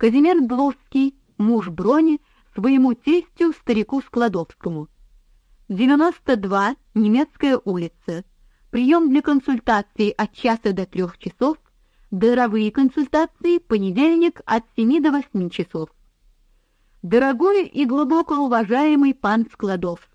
Казимир Длузский, муж Брони, своему тестю, старику Складовскому. 92, Немецкая улица. Прием для консультаций от часа до трех часов, дыровые консультации понедельник от 7 до 8 часов. Дорогой и глубоко уважаемый пан Складовский,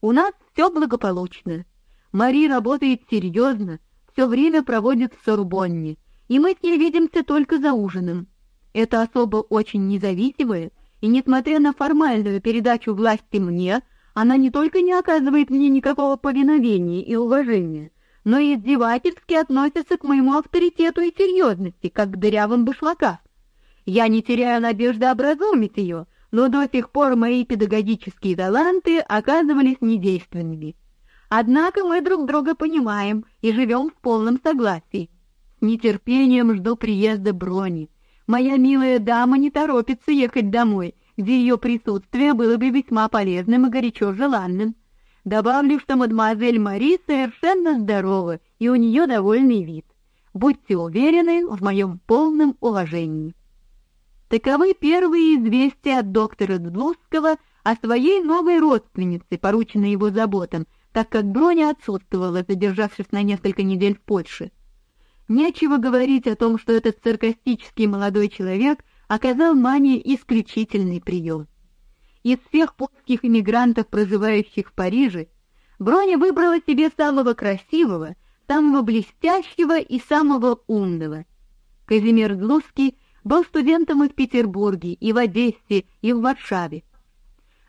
у нас все благополучно. Мари работает серьезно, все время проводит в Сорбонне, и мы с ней видимся только за ужином. Эта особа очень независимая, и несмотря на формальную передачу власти мне, она не только не оказывает мне никакого повиновения и уважения, но и издевательски относится к моему авторитету и серьезности, как к дырявым башлакам. Я не теряю надежды образумить ее, но до сих пор мои педагогические таланты оказывались недейственными. Однако мы друг друга понимаем и живем в полном согласии. С нетерпением жду приезда Брони. Моя милая дама не торопится ехать домой, где ее присутствие было бы весьма полезным и горячо желанным. Добавлю, что мадемуазель Мари совершенно здорова, и у нее довольный вид. Будьте уверены в моем полном уважении. Таковы первые известия от доктора Ддловского о своей новой родственнице, порученной его заботам, так как Броня отсутствовала, задержавшись на несколько недель в Польше. Нечего говорить о том, что этот саркастический молодой человек оказал Мане исключительный прием. Из всех польских эмигрантов, проживающих в Париже, Броня выбрала себе самого красивого, самого блестящего и самого умного. Казимир Глузский был студентом и в Петербурге, и в Одессе, и в Варшаве.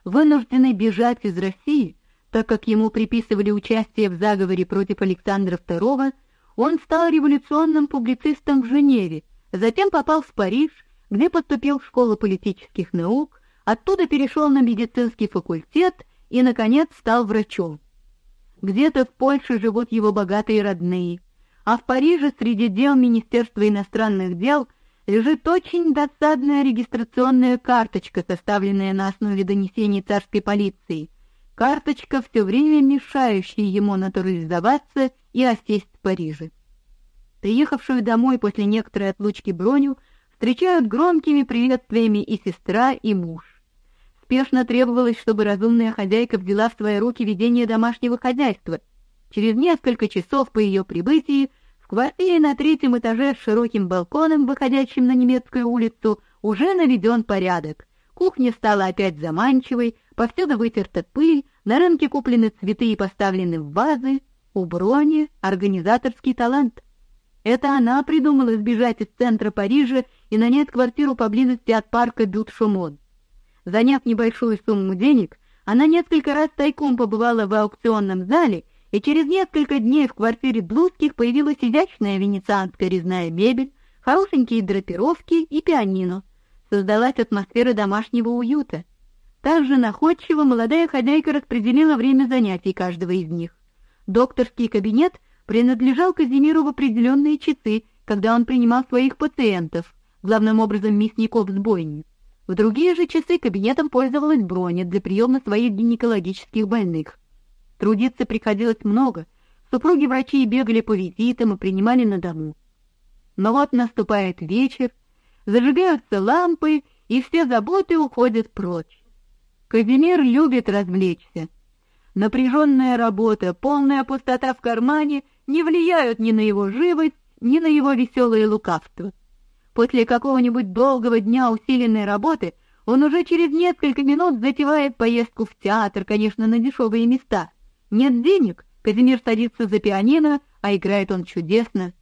Вынужденный бежать из России, так как ему приписывали участие в заговоре против Александра II, он стал революционным публицистом в Женеве, затем попал в Париж, где поступил в школу политических наук, оттуда перешел на медицинский факультет и наконец стал врачом. Где-то в Польше живут его богатые родные, а в Париже среди дел Министерства иностранных дел лежит очень досадная регистрационная карточка, составленная на основе донесений царской полиции. Карточка все время мешающая ему натурализоваться и осесть в Париже. Приехавшую домой после некоторой отлучки Броню встречают громкими приветствиями и сестра, и муж. Спешно требовалось, чтобы разумная хозяйка взяла в свои руки ведение домашнего хозяйства. Через несколько часов по ее прибытии в квартире на третьем этаже с широким балконом, выходящим на немецкую улицу, уже наведен порядок. Кухня стала опять заманчивой, повсюду вытерта пыль, на рынке куплены цветы и поставлены в вазы, у Брони организаторский талант. Это она придумала сбежать из центра Парижа и нанять квартиру поблизости от парка Бют-Шумон. Заняв небольшую сумму денег, она несколько раз тайком побывала в аукционном зале, и через несколько дней в квартире Блудских появилась изящная венецианская резная мебель, хорошенькие драпировки и пианино. Создалась атмосфера домашнего уюта. Также находчиво молодая хозяйка распределила время занятий каждого из них. Докторский кабинет принадлежал Казимиру в определенные часы, когда он принимал своих пациентов, главным образом мясников с бойни. В другие же часы кабинетом пользовалась Броня для приема своих гинекологических больных. Трудиться приходилось много. Супруги врачей бегали по визитам и принимали на дому. Но вот наступает вечер, зажигаются лампы, и все заботы уходят прочь. Казимир любит развлечься. Напряженная работа, полная пустота в кармане не влияют ни на его живость, ни на его веселое лукавство. После какого-нибудь долгого дня усиленной работы он уже через несколько минут затевает поездку в театр, конечно, на дешевые места. Нет денег, Казимир садится за пианино, а играет он чудесно.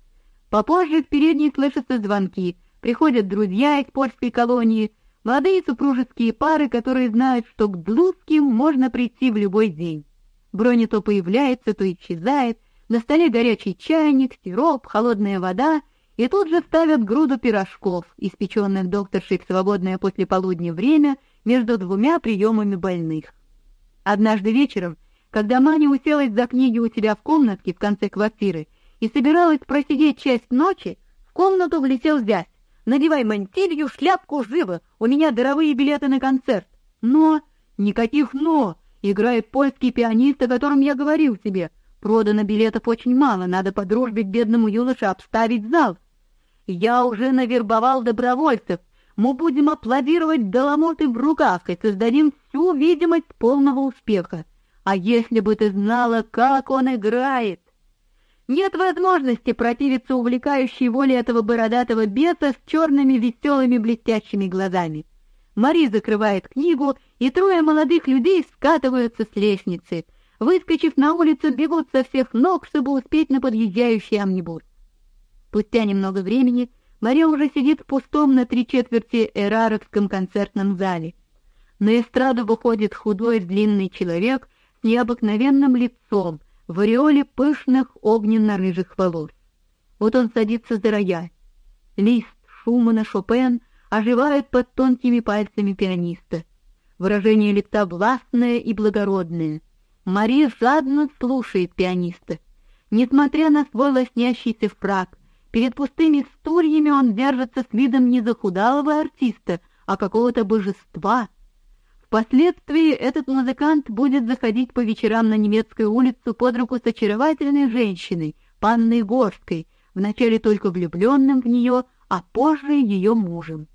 Попозже в передней слышатся звонки, приходят друзья из польской колонии, Молодые супружеские пары, которые знают, что к Блудским можно прийти в любой день. Броня то появляется, то исчезает, на столе горячий чайник, сироп, холодная вода, и тут же ставят груду пирожков, испеченных докторшей в свободное после время между двумя приемами больных. Однажды вечером, когда Маня уселась за книги у себя в комнатке в конце квартиры и собиралась просидеть часть ночи, в комнату влетел зять. Надевай мантилью, шляпку, живо. У меня дорогие билеты на концерт. Но никаких но. Играет польский пианист, о котором я говорил тебе. Продано билетов очень мало, надо по дружбе к бедному юноше обставить зал. Я уже навербовал добровольцев. мы будем аплодировать доломоты в руках и создадим всю видимость полного успеха. А если бы ты знала, как он играет! Нет возможности противиться увлекающей воле этого бородатого беса с черными веселыми блестящими глазами. Мари закрывает книгу, и трое молодых людей скатываются с лестницы. Выскочив на улицу, бегут со всех ног, чтобы успеть на подъезжающий амнибус. Спустя немного времени Мария уже сидит в пустом на три четверти эраровском концертном зале. На эстраду выходит худой длинный человек с необыкновенным лицом, в ореоле пышных огненно-рыжих волос. Вот он садится за рояль. Лист Шумана, Шопен оживают под тонкими пальцами пианиста. Выражение лица властное и благородное. Мария жадно слушает пианиста. Несмотря на свой лоснящийся фрак, перед пустыми стульями он держится с видом не захудалого артиста, а какого-то божества. Впоследствии этот музыкант будет заходить по вечерам на немецкую улицу под руку с очаровательной женщиной, панной Горской, вначале только влюбленным в нее, а позже ее мужем.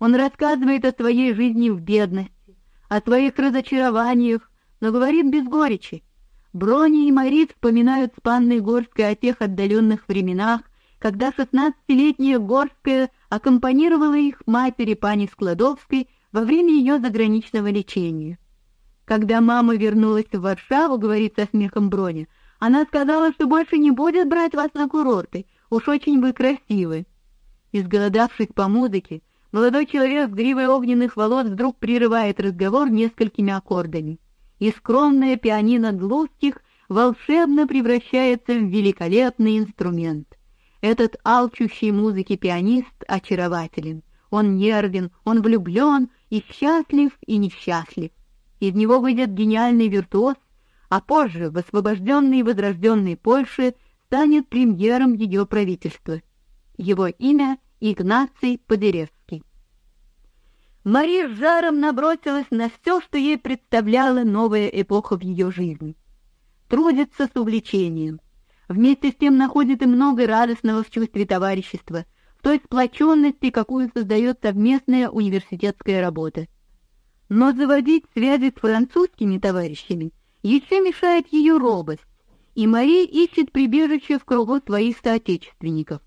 Он рассказывает о своей жизни в бедности, о своих разочарованиях, но говорит без горечи. Брони и Марит вспоминают с панной Горской о тех отдаленных временах, когда шестнадцатилетняя Горская аккомпанировала их матери пани Складовской во время ее заграничного лечения. Когда мама вернулась в Варшаву, говорит со смехом Броня, она сказала, что больше не будет брать вас на курорты, уж очень вы красивы. Изголодавшись по музыке, Молодой человек с гривой огненных волос вдруг прерывает разговор несколькими аккордами, и скромное пианино Глузских волшебно превращается в великолепный инструмент. Этот алчущий музыки пианист очарователен. Он нервен, он влюблен и счастлив, и несчастлив. Из него выйдет гениальный виртуоз, а позже в и возрожденной Польше станет премьером ее правительства. Его имя Игнаций Подеревский. Мария с жаром набросилась на все, что ей представляла новая эпоха в ее жизни. Трудится с увлечением. Вместе с тем находит и много радостного в чувстве товарищества, той сплоченности, какую создает совместная университетская работа. Но заводить связи с французскими товарищами еще мешает ее робость, и Мария ищет прибежище в кругу своих соотечественников.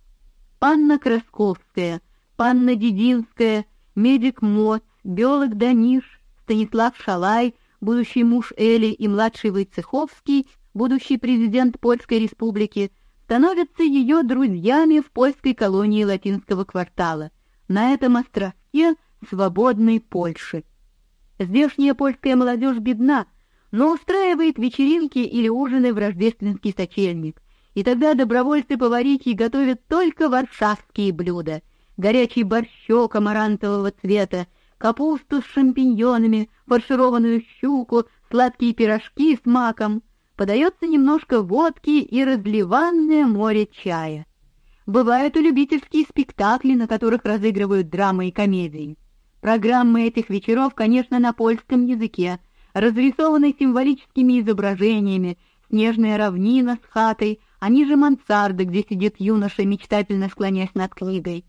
Анна Красковская, Панна Дединская, медик Моц, биолог Даниш, Станислав Шалай, будущий муж Эли и младший Войцеховский, будущий президент Польской республики, становятся ее друзьями в польской колонии латинского квартала, на этом островке свободной Польши. Здешняя польская молодежь бедна, но устраивает вечеринки или ужины в рождественский сочельник, и тогда добровольцы-поварихи готовят только варшавские блюда: горячий борщок амарантового цвета, капусту с шампиньонами, фаршированную щуку, сладкие пирожки с маком. Подается немножко водки и разливанное море чая. Бывают и любительские спектакли, на которых разыгрывают драмы и комедии. Программы этих вечеров, конечно, на польском языке, разрисованы символическими изображениями: снежная равнина с хатой, а ниже мансарды, где сидит юноша, мечтательно склоняясь над книгой.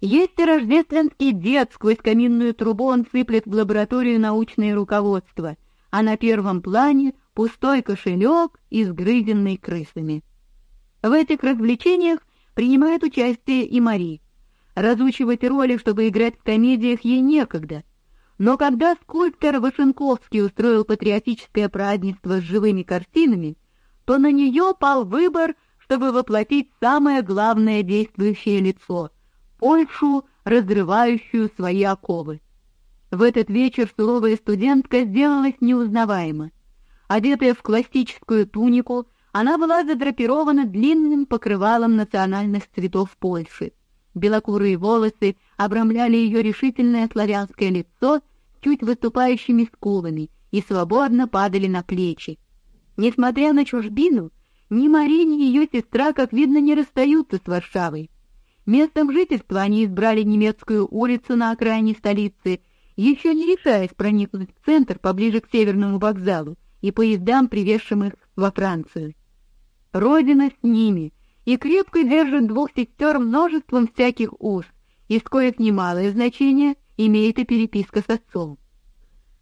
Есть и рождественский дед, сквозь каминную трубу он сыплет в лабораторию научное руководство, а на первом плане пустой кошелек, изгрызенный крысами. В этих развлечениях принимает участие и Мари. Разучивать роли, чтобы играть в комедиях, ей некогда. Но когда скульптор Вашенковский устроил патриотическое празднество с живыми картинами, то на нее пал выбор, чтобы воплотить самое главное действующее лицо Польшу, разрывающую свои оковы. В этот вечер суровая студентка сделалась неузнаваема. Одетая в классическую тунику, она была задрапирована длинным покрывалом национальных цветов Польши. Белокурые волосы обрамляли ее решительное славянское лицо чуть выступающими скулами и свободно падали на плечи. Несмотря на чужбину, ни Мария, ни ее сестра, как видно, не расстаются с Варшавой. Местом жительства они избрали немецкую улицу на окраине столицы, еще не решаясь проникнуть в центр поближе к северному вокзалу и поездам, привезшим их во Францию. Родина с ними, и крепко держит двух сестер множеством всяких уз, из коих немалое значение имеет и переписка с отцом.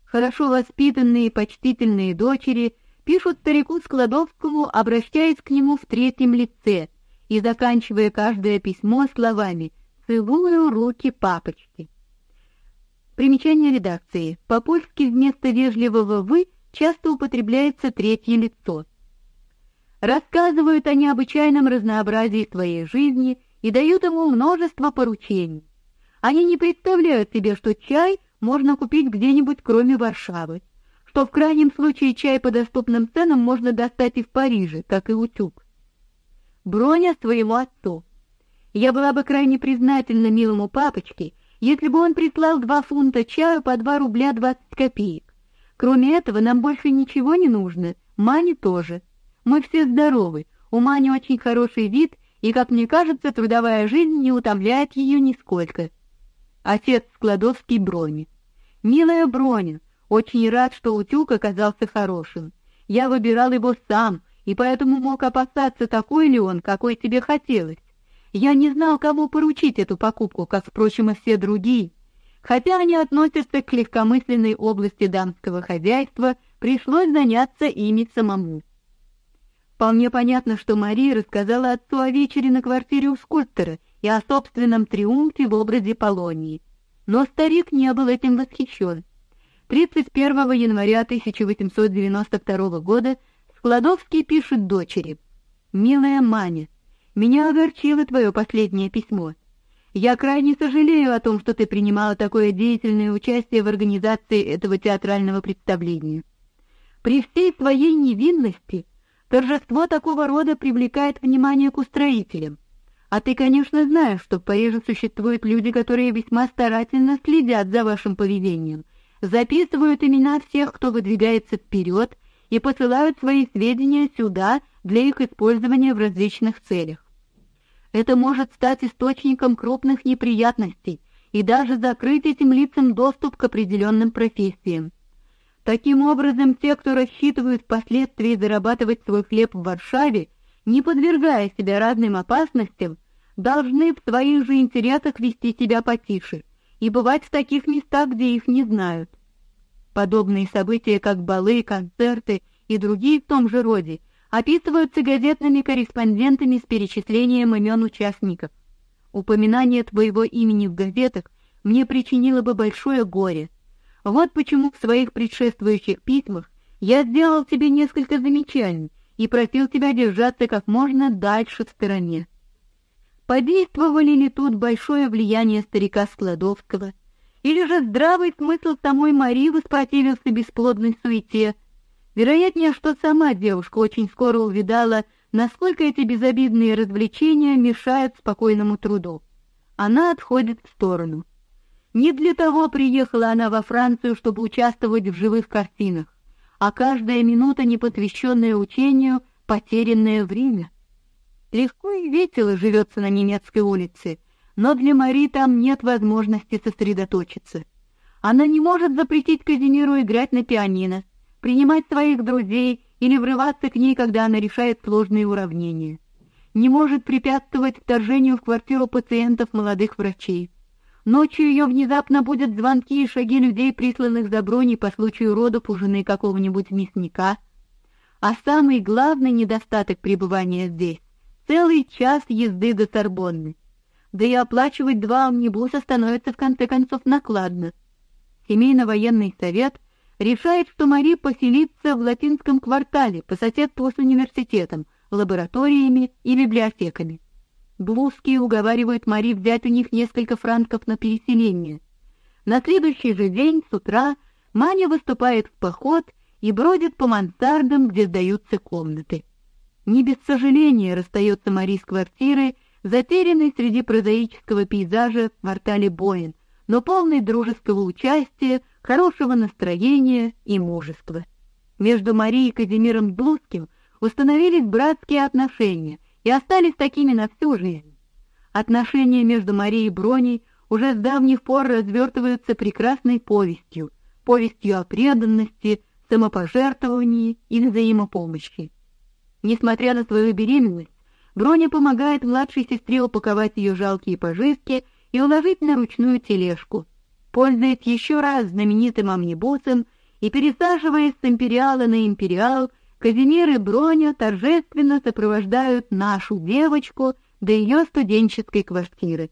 Хорошо воспитанные и почтительные дочери пишут старику Складовскому, обращаясь к нему в третьем лице и заканчивая каждое письмо словами «Целую руки папочки». Примечание редакции. По-польски вместо вежливого «вы» часто употребляется третье лицо. Рассказывают о необычайном разнообразии своей жизни и дают ему множество поручений. Они не представляют себе, что чай можно купить где-нибудь кроме Варшавы, что в крайнем случае чай по доступным ценам можно достать и в Париже, как и утюг. Броня своему отцу. Я была бы крайне признательна милому папочке, если бы он прислал два фунта чаю по два рубля двадцать копеек. Кроме этого, нам больше ничего не нужно, Мане тоже. Мы все здоровы, у Мани очень хороший вид, и, как мне кажется, трудовая жизнь не утомляет ее нисколько. Отец Складовский Брони. Милая Броня, очень рад, что утюг оказался хорошим. Я выбирал его сам, и поэтому мог опасаться, такой ли он, какой тебе хотелось. Я не знал, кому поручить эту покупку, как, впрочем, и все другие. Хотя они относятся к легкомысленной области дамского хозяйства, пришлось заняться ими самому. Вполне понятно, что Мария рассказала отцу о вечере на квартире у скульптора и о собственном триумфе в образе Полонии. Но старик не был этим восхищен. 31 января 1892 года Складовский пишет дочери: "Милая Маня, меня огорчило твое последнее письмо. Я крайне сожалею о том, что ты принимала такое деятельное участие в организации этого театрального представления. При всей своей невинности торжество такого рода привлекает внимание к устроителям. А ты, конечно, знаешь, что в Париже существуют люди, которые весьма старательно следят за вашим поведением, записывают имена всех, кто выдвигается вперед, и посылают свои сведения сюда для их использования в различных целях. Это может стать источником крупных неприятностей и даже закрыть этим лицам доступ к определенным профессиям. Таким образом, те, кто рассчитывают впоследствии зарабатывать свой хлеб в Варшаве, не подвергая себя разным опасностям, должны в своих же интересах вести себя потише и бывать в таких местах, где их не знают. Подобные события, как балы, концерты и другие в том же роде, описываются газетными корреспондентами с перечислением имен участников. Упоминание твоего имени в газетах мне причинило бы большое горе. Вот почему в своих предшествующих письмах я сделал тебе несколько замечаний и просил тебя держаться как можно дальше в стороне. Подействовали ли тут большое влияние старика Складовского, или же здравый смысл самой Марии воспротивился бесплодной суете, Вероятнее, что сама девушка очень скоро увидала, насколько эти безобидные развлечения мешают спокойному труду. Она отходит в сторону. Не для того приехала она во Францию, чтобы участвовать в живых картинах, а каждая минута, не посвященная учению, потерянное время. Легко и весело живется на немецкой улице, но для Мари там нет возможности сосредоточиться. Она не может запретить Казимиру играть на пианино, принимать своих друзей или врываться к ней, когда она решает сложные уравнения. Не может препятствовать вторжению в квартиру пациентов молодых врачей. Ночью ее внезапно будут звонки и шаги людей, присланных за броней по случаю родов у жены какого-нибудь мясника. А самый главный недостаток пребывания здесь — целый час езды до Сорбонны. Да и оплачивать два амнибуса становится в конце концов накладно. Семейно-военный совет — решает, что Мари поселится в латинском квартале по соседству с университетом, лабораториями и библиотеками. Блузские уговаривают Мари взять у них несколько франков на переселение. На следующий же день с утра Маня выступает в поход и бродит по мансардам, где сдаются комнаты. Не без сожаления расстается Мари с квартирой, затерянной среди прозаического пейзажа в квартале Боин, но полной дружеского участия, хорошего настроения и мужества. Между Марией и Казимиром Блузским установились братские отношения и остались такими на всю жизнь. Отношения между Марией и Броней уже с давних пор развертываются прекрасной повестью, повестью о преданности, самопожертвовании и взаимопомощи. Несмотря на свою беременность, Броня помогает младшей сестре упаковать ее жалкие пожитки и уложить на ручную тележку. Пользуясь еще раз знаменитым амнибусом и пересаживаясь с империала на империал, Казимир и Броня торжественно сопровождают нашу девочку до ее студенческой квартиры.